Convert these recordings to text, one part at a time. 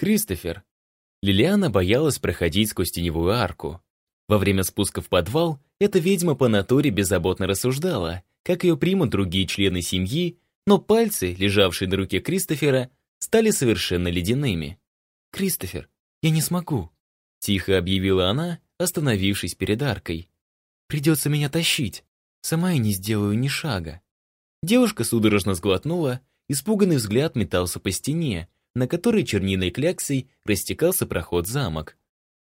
Кристофер. Лилиана боялась проходить сквозь теневую арку. Во время спуска в подвал эта ведьма по натуре беззаботно рассуждала, как ее примут другие члены семьи, но пальцы, лежавшие на руке Кристофера, стали совершенно ледяными. «Кристофер, я не смогу», — тихо объявила она, остановившись перед аркой. «Придется меня тащить. Сама я не сделаю ни шага». Девушка судорожно сглотнула, испуганный взгляд метался по стене, на которой черниной кляксой растекался проход замок.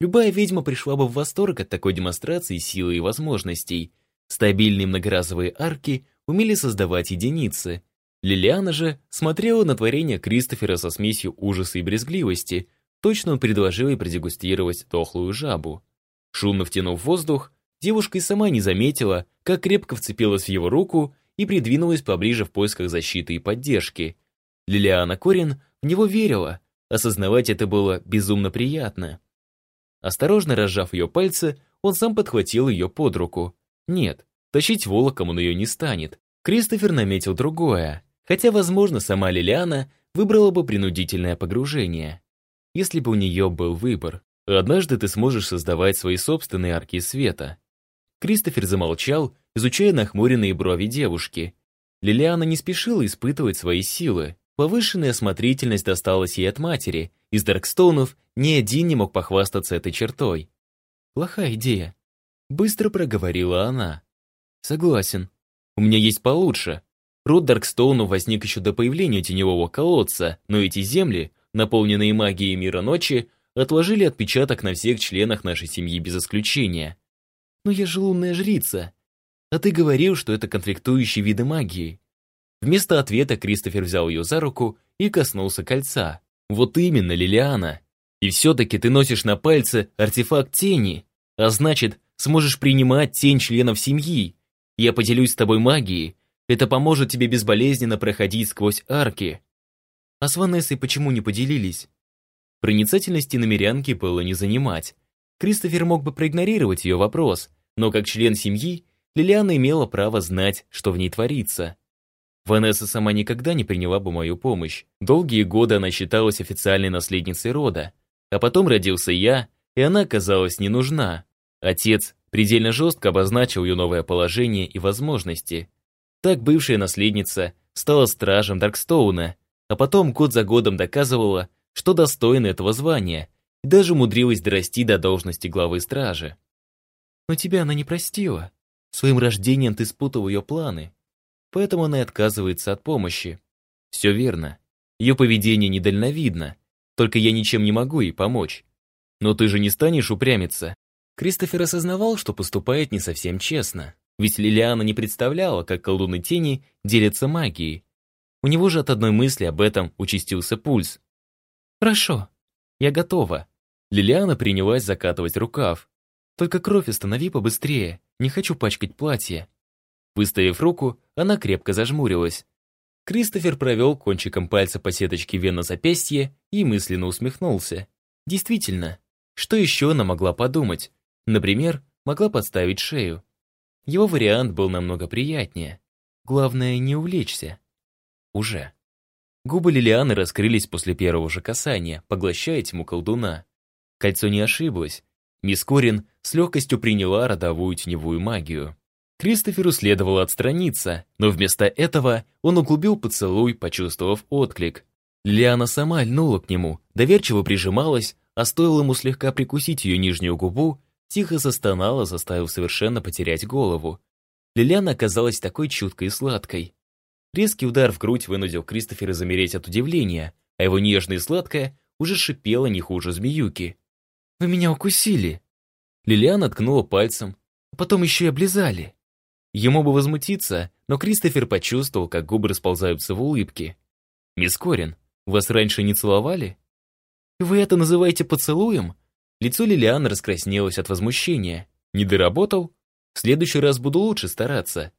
Любая ведьма пришла бы в восторг от такой демонстрации силы и возможностей. Стабильные многоразовые арки умели создавать единицы. Лилиана же смотрела на творение Кристофера со смесью ужаса и брезгливости. Точно он предложил ей продегустировать дохлую жабу. Шумно втянув воздух, девушка и сама не заметила, как крепко вцепилась в его руку и придвинулась поближе в поисках защиты и поддержки. Лилиана Корин в него верила, осознавать это было безумно приятно. Осторожно разжав ее пальцы, он сам подхватил ее под руку. Нет, тащить волоком он ее не станет. Кристофер наметил другое, хотя, возможно, сама Лилиана выбрала бы принудительное погружение. Если бы у нее был выбор. Однажды ты сможешь создавать свои собственные арки света. Кристофер замолчал, изучая нахмуренные брови девушки. Лилиана не спешила испытывать свои силы. Повышенная осмотрительность досталась ей от матери. Из Даркстоунов ни один не мог похвастаться этой чертой. «Плохая идея», — быстро проговорила она. «Согласен. У меня есть получше. Род Даркстоуну возник еще до появления теневого колодца, но эти земли, наполненные магией мира ночи, отложили отпечаток на всех членах нашей семьи без исключения. Но я же лунная жрица. А ты говорил, что это конфликтующие виды магии. Вместо ответа Кристофер взял ее за руку и коснулся кольца. Вот именно, Лилиана. И все-таки ты носишь на пальце артефакт тени, а значит, сможешь принимать тень членов семьи. Я поделюсь с тобой магией. Это поможет тебе безболезненно проходить сквозь арки. А с Ванессой почему не поделились? Проницательности намерянки было не занимать. Кристофер мог бы проигнорировать ее вопрос, но как член семьи Лилиана имела право знать, что в ней творится. Ванесса сама никогда не приняла бы мою помощь. Долгие годы она считалась официальной наследницей рода. А потом родился я, и она оказалась не нужна. Отец предельно жестко обозначил ее новое положение и возможности. Так бывшая наследница стала стражем Даркстоуна, а потом год за годом доказывала, что достойна этого звания, и даже умудрилась дорасти до должности главы стражи. Но тебя она не простила. Своим рождением ты спутал ее планы. Поэтому она и отказывается от помощи. Все верно. Ее поведение недальновидно. Только я ничем не могу ей помочь. Но ты же не станешь упрямиться. Кристофер осознавал, что поступает не совсем честно. Ведь Лилиана не представляла, как колдуны тени делятся магией. У него же от одной мысли об этом участился пульс. «Хорошо, я готова». Лилиана принялась закатывать рукав. «Только кровь останови побыстрее, не хочу пачкать платье». Выставив руку, она крепко зажмурилась. Кристофер провел кончиком пальца по сеточке вен на запястье и мысленно усмехнулся. Действительно, что еще она могла подумать? Например, могла подставить шею. Его вариант был намного приятнее. Главное, не увлечься. Уже. Губы Лилианы раскрылись после первого же касания, поглощая тьму колдуна. Кольцо не ошиблось. Мисс Корин с легкостью приняла родовую теневую магию. Кристоферу следовало отстраниться, но вместо этого он углубил поцелуй, почувствовав отклик. Лилиана сама льнула к нему, доверчиво прижималась, а стоило ему слегка прикусить ее нижнюю губу, тихо застонала, заставив совершенно потерять голову. Лилиана оказалась такой чуткой и сладкой. Резкий удар в грудь вынудил Кристофера замереть от удивления, а его нежное и сладкое уже шипело не хуже змеюки. «Вы меня укусили!» Лилиана ткнула пальцем, а потом еще и облизали. Ему бы возмутиться, но Кристофер почувствовал, как губы расползаются в улыбке. «Мисс Корин, вас раньше не целовали?» «Вы это называете поцелуем?» Лицо Лилианы раскраснелось от возмущения. «Не доработал? В следующий раз буду лучше стараться».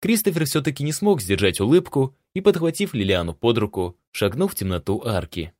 Кристофер все-таки не смог сдержать улыбку и, подхватив Лилиану под руку, шагнул в темноту арки.